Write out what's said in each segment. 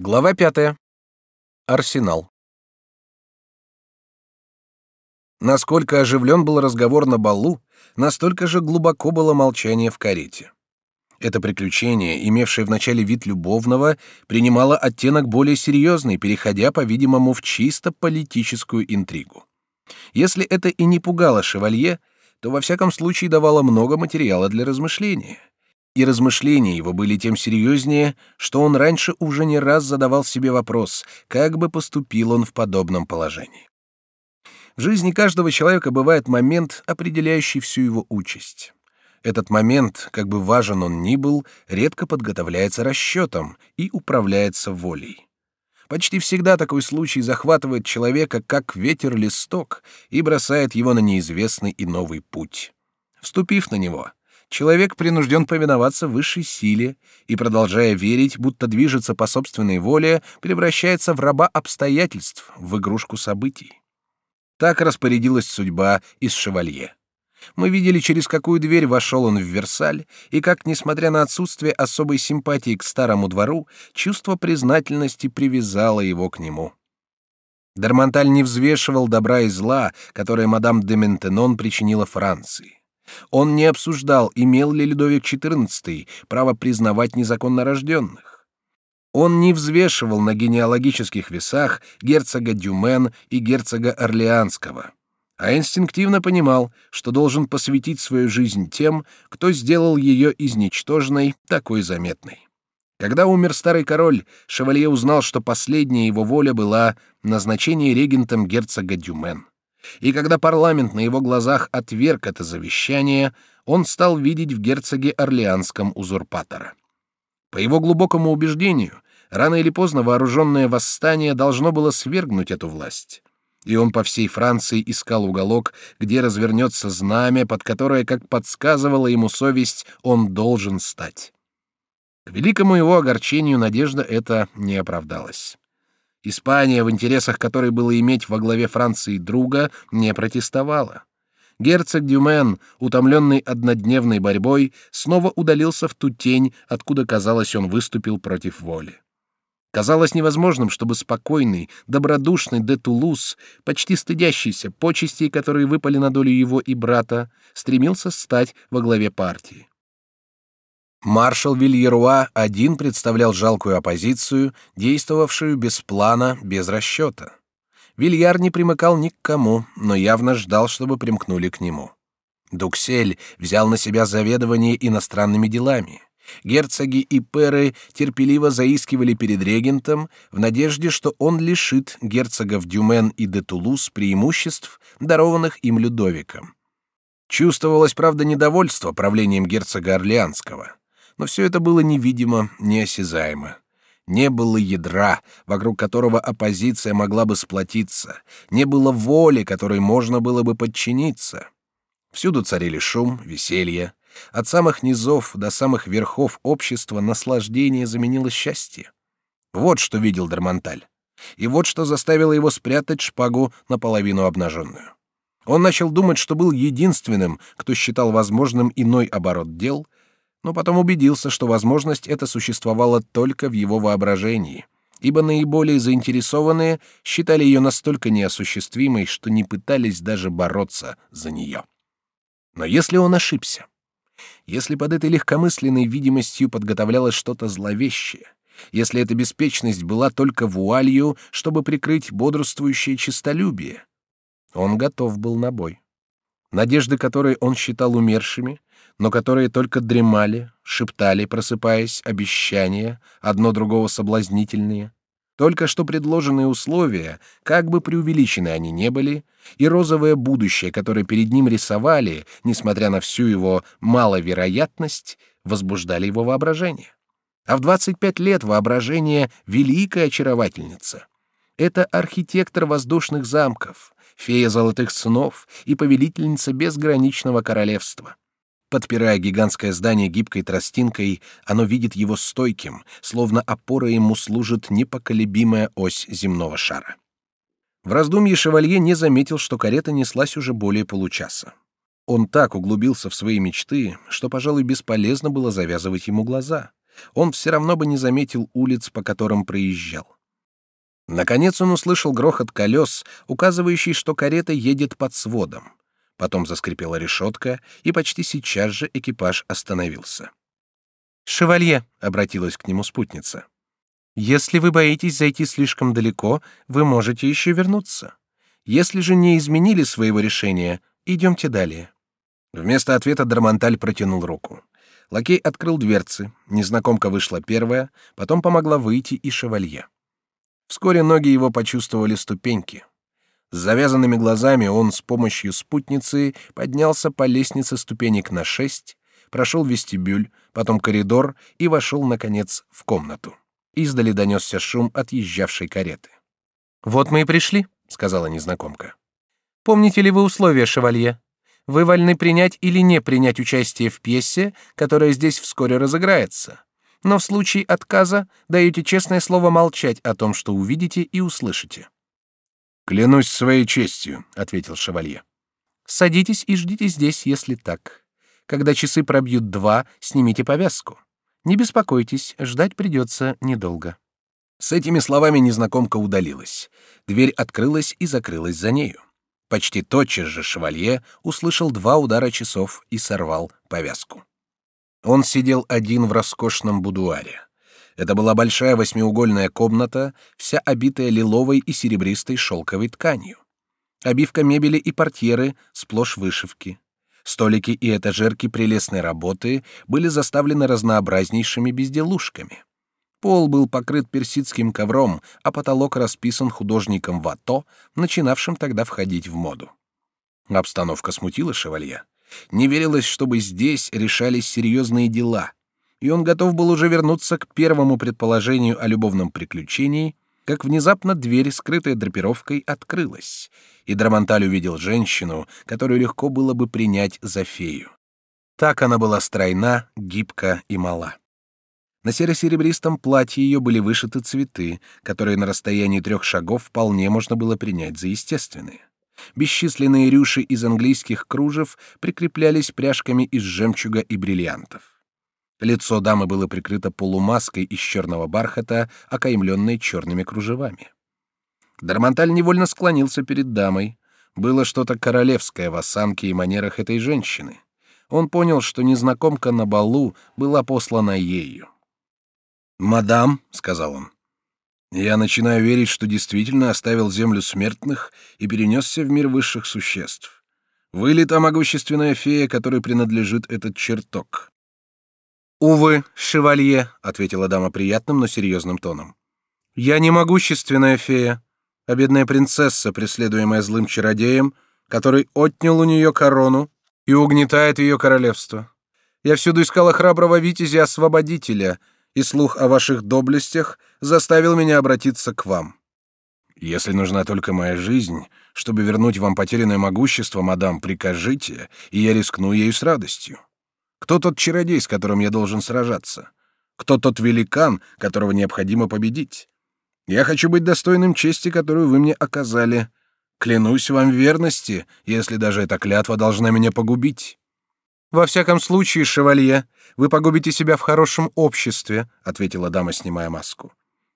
Глава пятая. Арсенал. Насколько оживлен был разговор на балу, настолько же глубоко было молчание в карете. Это приключение, имевшее вначале вид любовного, принимало оттенок более серьезный, переходя, по-видимому, в чисто политическую интригу. Если это и не пугало шевалье, то во всяком случае давало много материала для размышления и размышления его были тем серьезнее, что он раньше уже не раз задавал себе вопрос, как бы поступил он в подобном положении. В жизни каждого человека бывает момент, определяющий всю его участь. Этот момент, как бы важен он ни был, редко подготовляется расчетом и управляется волей. Почти всегда такой случай захватывает человека, как ветер листок, и бросает его на неизвестный и новый путь. Вступив на него, человек принужден повиноваться высшей силе и, продолжая верить, будто движется по собственной воле, превращается в раба обстоятельств, в игрушку событий. Так распорядилась судьба из шевалье. Мы видели, через какую дверь вошел он в Версаль, и как, несмотря на отсутствие особой симпатии к старому двору, чувство признательности привязало его к нему. Дармонталь не взвешивал добра и зла, которое мадам де Ментенон причинила Франции. Он не обсуждал, имел ли Людовик XIV право признавать незаконно рожденных. Он не взвешивал на генеалогических весах герцога Дюмен и герцога Орлеанского, а инстинктивно понимал, что должен посвятить свою жизнь тем, кто сделал ее из ничтожной такой заметной. Когда умер старый король, шевалье узнал, что последняя его воля была назначение регентом герцога Дюмен. И когда парламент на его глазах отверг это завещание, он стал видеть в герцоге Орлеанском узурпатора. По его глубокому убеждению, рано или поздно вооруженное восстание должно было свергнуть эту власть. И он по всей Франции искал уголок, где развернется знамя, под которое, как подсказывала ему совесть, он должен стать. К великому его огорчению надежда эта не оправдалась. Испания, в интересах которой было иметь во главе Франции друга, не протестовала. Герцог Дюмен, утомленный однодневной борьбой, снова удалился в ту тень, откуда, казалось, он выступил против воли. Казалось невозможным, чтобы спокойный, добродушный де Тулус, почти стыдящийся почестей, которые выпали на долю его и брата, стремился стать во главе партии. Маршал Вильеруа один представлял жалкую оппозицию, действовавшую без плана, без расчета. Вильяр не примыкал ни к кому, но явно ждал, чтобы примкнули к нему. Дуксель взял на себя заведование иностранными делами. Герцоги и перы терпеливо заискивали перед регентом в надежде, что он лишит герцогов Дюмен и де Тулус преимуществ, дарованных им Людовиком. Чувствовалось, правда, недовольство правлением герцога Орлеанского но все это было невидимо, неосязаемо. Не было ядра, вокруг которого оппозиция могла бы сплотиться, не было воли, которой можно было бы подчиниться. Всюду царили шум, веселье. От самых низов до самых верхов общества наслаждение заменило счастье. Вот что видел Дармонталь. И вот что заставило его спрятать шпагу наполовину обнаженную. Он начал думать, что был единственным, кто считал возможным иной оборот дел — но потом убедился, что возможность эта существовала только в его воображении, ибо наиболее заинтересованные считали ее настолько неосуществимой, что не пытались даже бороться за нее. Но если он ошибся, если под этой легкомысленной видимостью подготовлялось что-то зловещее, если эта беспечность была только вуалью, чтобы прикрыть бодрствующее честолюбие, он готов был на бой. Надежды, которые он считал умершими, но которые только дремали, шептали, просыпаясь, обещания, одно другого соблазнительные. Только что предложенные условия, как бы преувеличены они не были, и розовое будущее, которое перед ним рисовали, несмотря на всю его маловероятность, возбуждали его воображение. А в 25 лет воображение — великая очаровательница. Это архитектор воздушных замков, фея золотых снов и повелительница безграничного королевства. Подпирая гигантское здание гибкой тростинкой, оно видит его стойким, словно опора ему служит непоколебимая ось земного шара. В раздумье шевалье не заметил, что карета неслась уже более получаса. Он так углубился в свои мечты, что, пожалуй, бесполезно было завязывать ему глаза. он все равно бы не заметил улиц, по которым проезжал. Наконец он услышал грохот колес, указывающий, что карета едет под сводом. Потом заскрипела решетка, и почти сейчас же экипаж остановился. «Шевалье», — обратилась к нему спутница, — «если вы боитесь зайти слишком далеко, вы можете еще вернуться. Если же не изменили своего решения, идемте далее». Вместо ответа Драмонталь протянул руку. Лакей открыл дверцы, незнакомка вышла первая, потом помогла выйти и шевалье. Вскоре ноги его почувствовали ступеньки. С завязанными глазами он с помощью спутницы поднялся по лестнице ступенек на шесть, прошел вестибюль, потом коридор и вошел, наконец, в комнату. Издали донесся шум отъезжавшей кареты. «Вот мы и пришли», — сказала незнакомка. «Помните ли вы условия, шевалье? Вы вольны принять или не принять участие в пьесе, которая здесь вскоре разыграется но в случае отказа даете честное слово молчать о том, что увидите и услышите. Клянусь своей честью, ответил шевалье. Садитесь и ждите здесь, если так. Когда часы пробьют два, снимите повязку. Не беспокойтесь, ждать придется недолго. С этими словами незнакомка удалилась. Дверь открылась и закрылась за нею. Почти тотчас же шевалье услышал два удара часов и сорвал повязку. Он сидел один в роскошном будуаре. Это была большая восьмиугольная комната, вся обитая лиловой и серебристой шелковой тканью. Обивка мебели и портьеры сплошь вышивки. Столики и этажерки прелестной работы были заставлены разнообразнейшими безделушками. Пол был покрыт персидским ковром, а потолок расписан художником Вато, начинавшим тогда входить в моду. Обстановка смутила шевалье. Не верилось, чтобы здесь решались серьезные дела, и он готов был уже вернуться к первому предположению о любовном приключении, как внезапно дверь, скрытая драпировкой, открылась, и Драмонталь увидел женщину, которую легко было бы принять за фею. Так она была стройна, гибка и мала. На серо-серебристом платье ее были вышиты цветы, которые на расстоянии трех шагов вполне можно было принять за естественные. Бесчисленные рюши из английских кружев прикреплялись пряжками из жемчуга и бриллиантов. Лицо дамы было прикрыто полумаской из черного бархата, окаймленной черными кружевами. Дармонталь невольно склонился перед дамой. Было что-то королевское в осанке и манерах этой женщины. Он понял, что незнакомка на балу была послана ею. «Мадам», — сказал он, я начинаю верить, что действительно оставил землю смертных и перенесся в мир высших существ. Вы ли та могущественная фея, которой принадлежит этот чертог? Увы, шевалье, ответила дама приятным, но серьезным тоном. Я не могущественная фея, а бедная принцесса, преследуемая злым чародеем, который отнял у нее корону и угнетает ее королевство. Я всюду искала храброго витязя-освободителя — и слух о ваших доблестях заставил меня обратиться к вам. Если нужна только моя жизнь, чтобы вернуть вам потерянное могущество, мадам, прикажите, и я рискну ею с радостью. Кто тот чародей, с которым я должен сражаться? Кто тот великан, которого необходимо победить? Я хочу быть достойным чести, которую вы мне оказали. Клянусь вам верности, если даже эта клятва должна меня погубить. Во всяком случае, шевалье, вы погубите себя в хорошем обществе, ответила дама, снимая маску.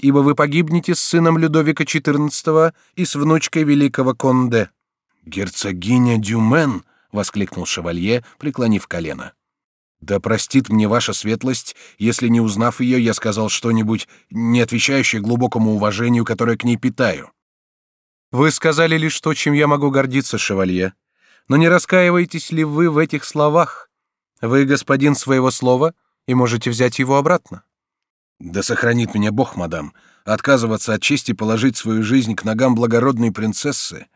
Ибо вы погибнете с сыном Людовика XIV и с внучкой великого Конде. Герцогиня Дюмен, воскликнул шевалье, преклонив колено. Да простит мне ваша светлость, если не узнав ее, я сказал что-нибудь, не отвечающее глубокому уважению, которое к ней питаю. Вы сказали лишь то, чем я могу гордиться, шевалье. Но не раскаиваетесь ли вы в этих словах? Вы господин своего слова и можете взять его обратно. Да сохранит меня Бог, мадам, отказываться от чести положить свою жизнь к ногам благородной принцессы.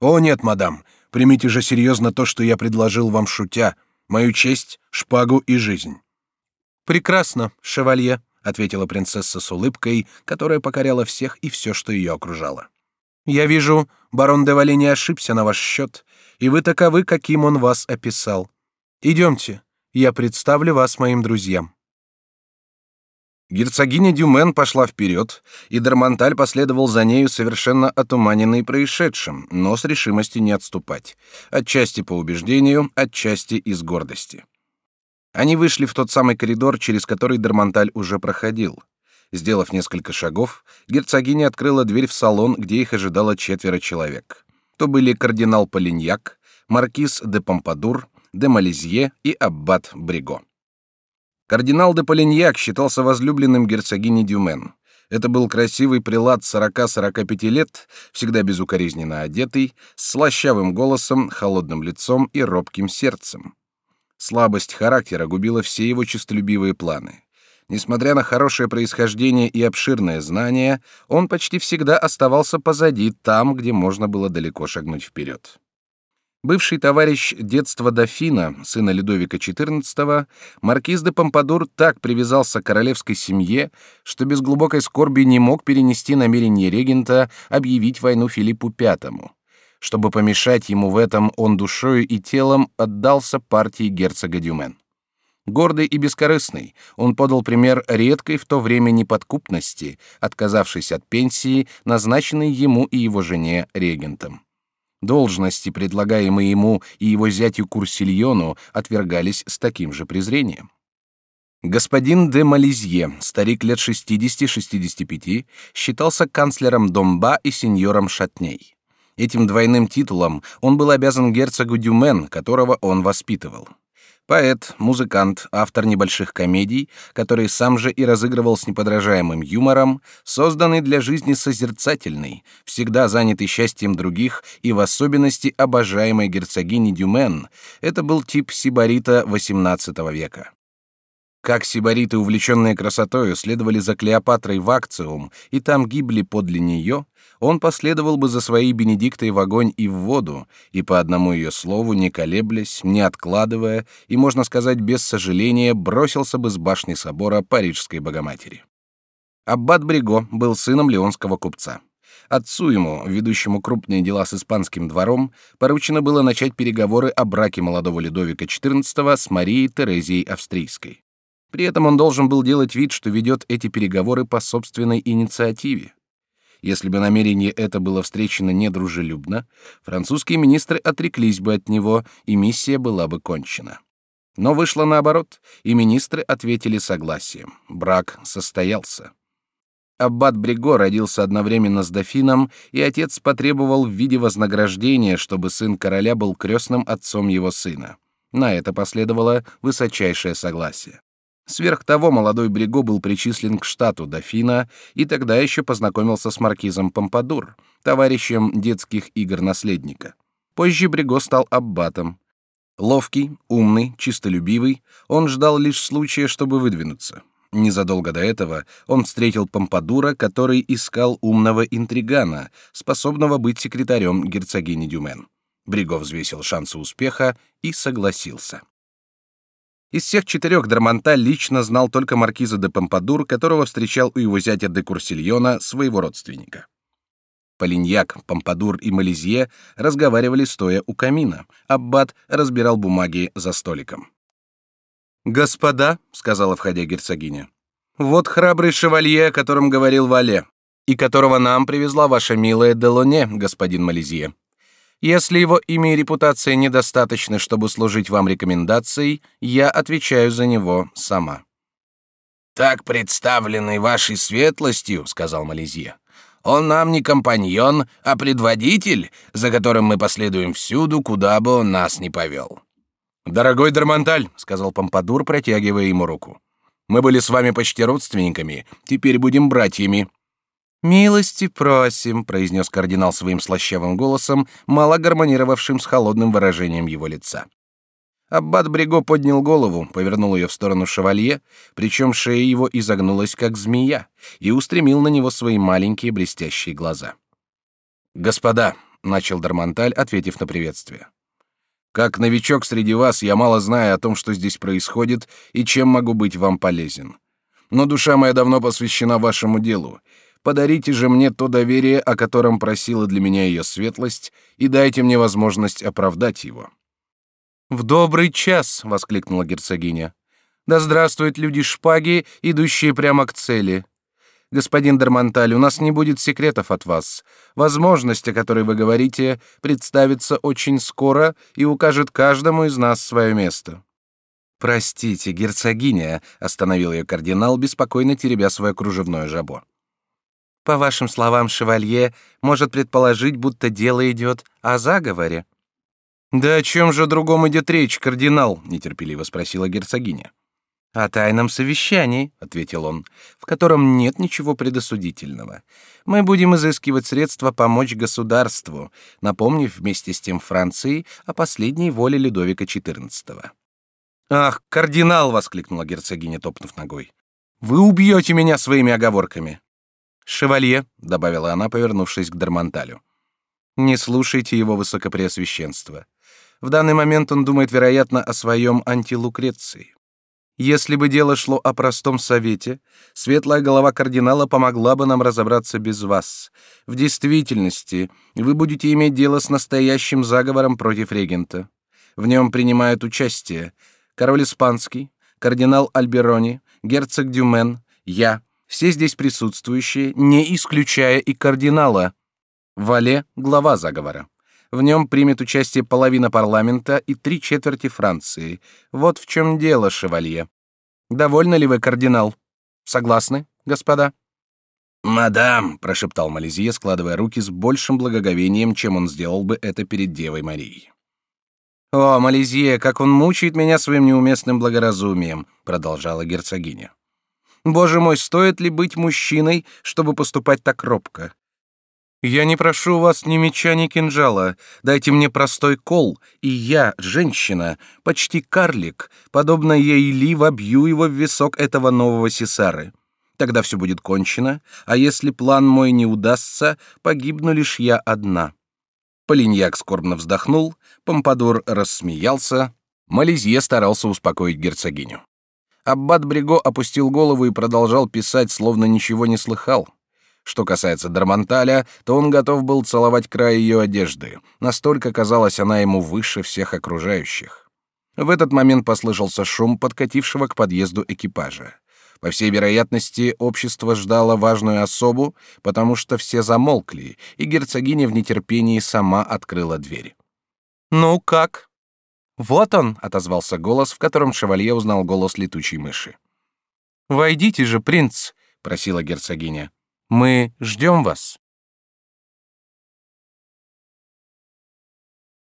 О нет, мадам, примите же серьезно то, что я предложил вам шутя, мою честь, шпагу и жизнь. Прекрасно, шевалье, ответила принцесса с улыбкой, которая покоряла всех и все, что ее окружало. Я вижу, барон де Вале не ошибся на ваш счет, и вы таковы, каким он вас описал. Идемте, я представлю вас моим друзьям. Герцогиня Дюмен пошла вперед, и Дармонталь последовал за нею совершенно отуманенный происшедшим, но с решимостью не отступать, отчасти по убеждению, отчасти из гордости. Они вышли в тот самый коридор, через который Дармонталь уже проходил. Сделав несколько шагов, герцогиня открыла дверь в салон, где их ожидало четверо человек. То были кардинал Полиньяк, маркиз де Помпадур, де Малезье и аббат Бриго. Кардинал де Полиньяк считался возлюбленным герцогини Дюмен. Это был красивый прилад 40-45 лет, всегда безукоризненно одетый, с слащавым голосом, холодным лицом и робким сердцем. Слабость характера губила все его честолюбивые планы. Несмотря на хорошее происхождение и обширное знание, он почти всегда оставался позади, там, где можно было далеко шагнуть вперед. Бывший товарищ детства дофина, сына Людовика XIV, маркиз де Помпадур так привязался к королевской семье, что без глубокой скорби не мог перенести намерение регента объявить войну Филиппу V. Чтобы помешать ему в этом, он душою и телом отдался партии герцога Дюмен. Гордый и бескорыстный, он подал пример редкой в то время неподкупности, отказавшись от пенсии, назначенной ему и его жене регентом. Должности, предлагаемые ему и его зятю Курсильону, отвергались с таким же презрением. Господин де Мализье, старик лет 60-65, считался канцлером Домба и сеньором Шатней. Этим двойным титулом он был обязан герцогу Дюмен, которого он воспитывал. Поэт, музыкант, автор небольших комедий, которые сам же и разыгрывал с неподражаемым юмором, созданный для жизни созерцательный, всегда занятый счастьем других и в особенности обожаемой герцогини Дюмен, это был тип сибарита XVIII века. Как сибариты, увлеченные красотою, следовали за Клеопатрой в Акциум и там гибли подле нее, он последовал бы за своей Бенедиктой в огонь и в воду, и по одному ее слову, не колеблясь, не откладывая, и, можно сказать, без сожаления, бросился бы с башни собора Парижской Богоматери. Аббат Бриго был сыном леонского купца. Отцу ему, ведущему крупные дела с испанским двором, поручено было начать переговоры о браке молодого Людовика XIV с Марией Терезией Австрийской. При этом он должен был делать вид, что ведет эти переговоры по собственной инициативе. Если бы намерение это было встречено недружелюбно, французские министры отреклись бы от него, и миссия была бы кончена. Но вышло наоборот, и министры ответили согласием. Брак состоялся. Аббат Бриго родился одновременно с дофином, и отец потребовал в виде вознаграждения, чтобы сын короля был крестным отцом его сына. На это последовало высочайшее согласие. Сверх того, молодой Бриго был причислен к штату дофина и тогда еще познакомился с маркизом Помпадур, товарищем детских игр наследника. Позже Бриго стал аббатом. Ловкий, умный, чистолюбивый, он ждал лишь случая, чтобы выдвинуться. Незадолго до этого он встретил Помпадура, который искал умного интригана, способного быть секретарем герцогини Дюмен. Бриго взвесил шансы успеха и согласился. Из всех четырех Дармонталь лично знал только маркиза де Помпадур, которого встречал у его зятя де Курсильона, своего родственника. Полиньяк, Помпадур и Малезье разговаривали стоя у камина. Аббат разбирал бумаги за столиком. «Господа», — сказала входя герцогиня, — «вот храбрый шевалье, о котором говорил Вале, и которого нам привезла ваша милая Делоне, господин Малезье. Если его имя и репутация недостаточны, чтобы служить вам рекомендацией, я отвечаю за него сама. Так представленный вашей светлостью, сказал Малезье. Он нам не компаньон, а предводитель, за которым мы последуем всюду, куда бы он нас ни повел. Дорогой Дармонталь, сказал Помпадур, протягивая ему руку. Мы были с вами почти родственниками, теперь будем братьями. «Милости просим», — произнес кардинал своим слащавым голосом, мало гармонировавшим с холодным выражением его лица. Аббат Бриго поднял голову, повернул ее в сторону шевалье, причем шея его изогнулась, как змея, и устремил на него свои маленькие блестящие глаза. «Господа», — начал Дармонталь, ответив на приветствие, — «как новичок среди вас я мало знаю о том, что здесь происходит и чем могу быть вам полезен. Но душа моя давно посвящена вашему делу, Подарите же мне то доверие, о котором просила для меня ее светлость, и дайте мне возможность оправдать его». «В добрый час!» — воскликнула герцогиня. «Да здравствуют люди шпаги, идущие прямо к цели. Господин Дармонталь, у нас не будет секретов от вас. Возможность, о которой вы говорите, представится очень скоро и укажет каждому из нас свое место». Простите, герцогиня, остановил ее кардинал, беспокойно теребя свое кружевное жабо. По вашим словам, шевалье может предположить, будто дело идет о заговоре. Да о чем же другом идет речь, кардинал? нетерпеливо спросила герцогиня. О тайном совещании, ответил он, в котором нет ничего предосудительного. Мы будем изыскивать средства помочь государству, напомнив вместе с тем Франции о последней воле Людовика XIV. Ах, кардинал, воскликнула герцогиня, топнув ногой. Вы убьете меня своими оговорками. Шевалье, добавила она, повернувшись к Дармонталю. Не слушайте его высокопреосвященство. В данный момент он думает, вероятно, о своем антилукреции. Если бы дело шло о простом совете, светлая голова кардинала помогла бы нам разобраться без вас. В действительности, вы будете иметь дело с настоящим заговором против регента. В нем принимают участие король испанский, кардинал Альберони, герцог Дюмен, я, все здесь присутствующие, не исключая и кардинала. Вале — глава заговора. В нем примет участие половина парламента и три четверти Франции. Вот в чем дело, шевалье. Довольны ли вы, кардинал? Согласны, господа? Мадам, прошептал Малезия, складывая руки с большим благоговением, чем он сделал бы это перед Девой Марией. О, Малезия, как он мучает меня своим неуместным благоразумием, продолжала герцогиня. Боже мой, стоит ли быть мужчиной, чтобы поступать так робко? Я не прошу вас ни меча, ни кинжала. Дайте мне простой кол, и я, женщина, почти карлик, подобно ей ли вобью его в висок этого нового сесары. Тогда все будет кончено, а если план мой не удастся, погибну лишь я одна. Полиньяк скорбно вздохнул, Помпадур рассмеялся, Малезье старался успокоить герцогиню. Аббат Бриго опустил голову и продолжал писать, словно ничего не слыхал. Что касается Дармонталя, то он готов был целовать край ее одежды. Настолько казалась она ему выше всех окружающих. В этот момент послышался шум подкатившего к подъезду экипажа. По всей вероятности, общество ждало важную особу, потому что все замолкли, и герцогиня в нетерпении сама открыла дверь. «Ну как?» «Вот он», — отозвался голос, в котором шевалье узнал голос летучей мыши. «Войдите же, принц», — просила герцогиня. Мы ждем вас.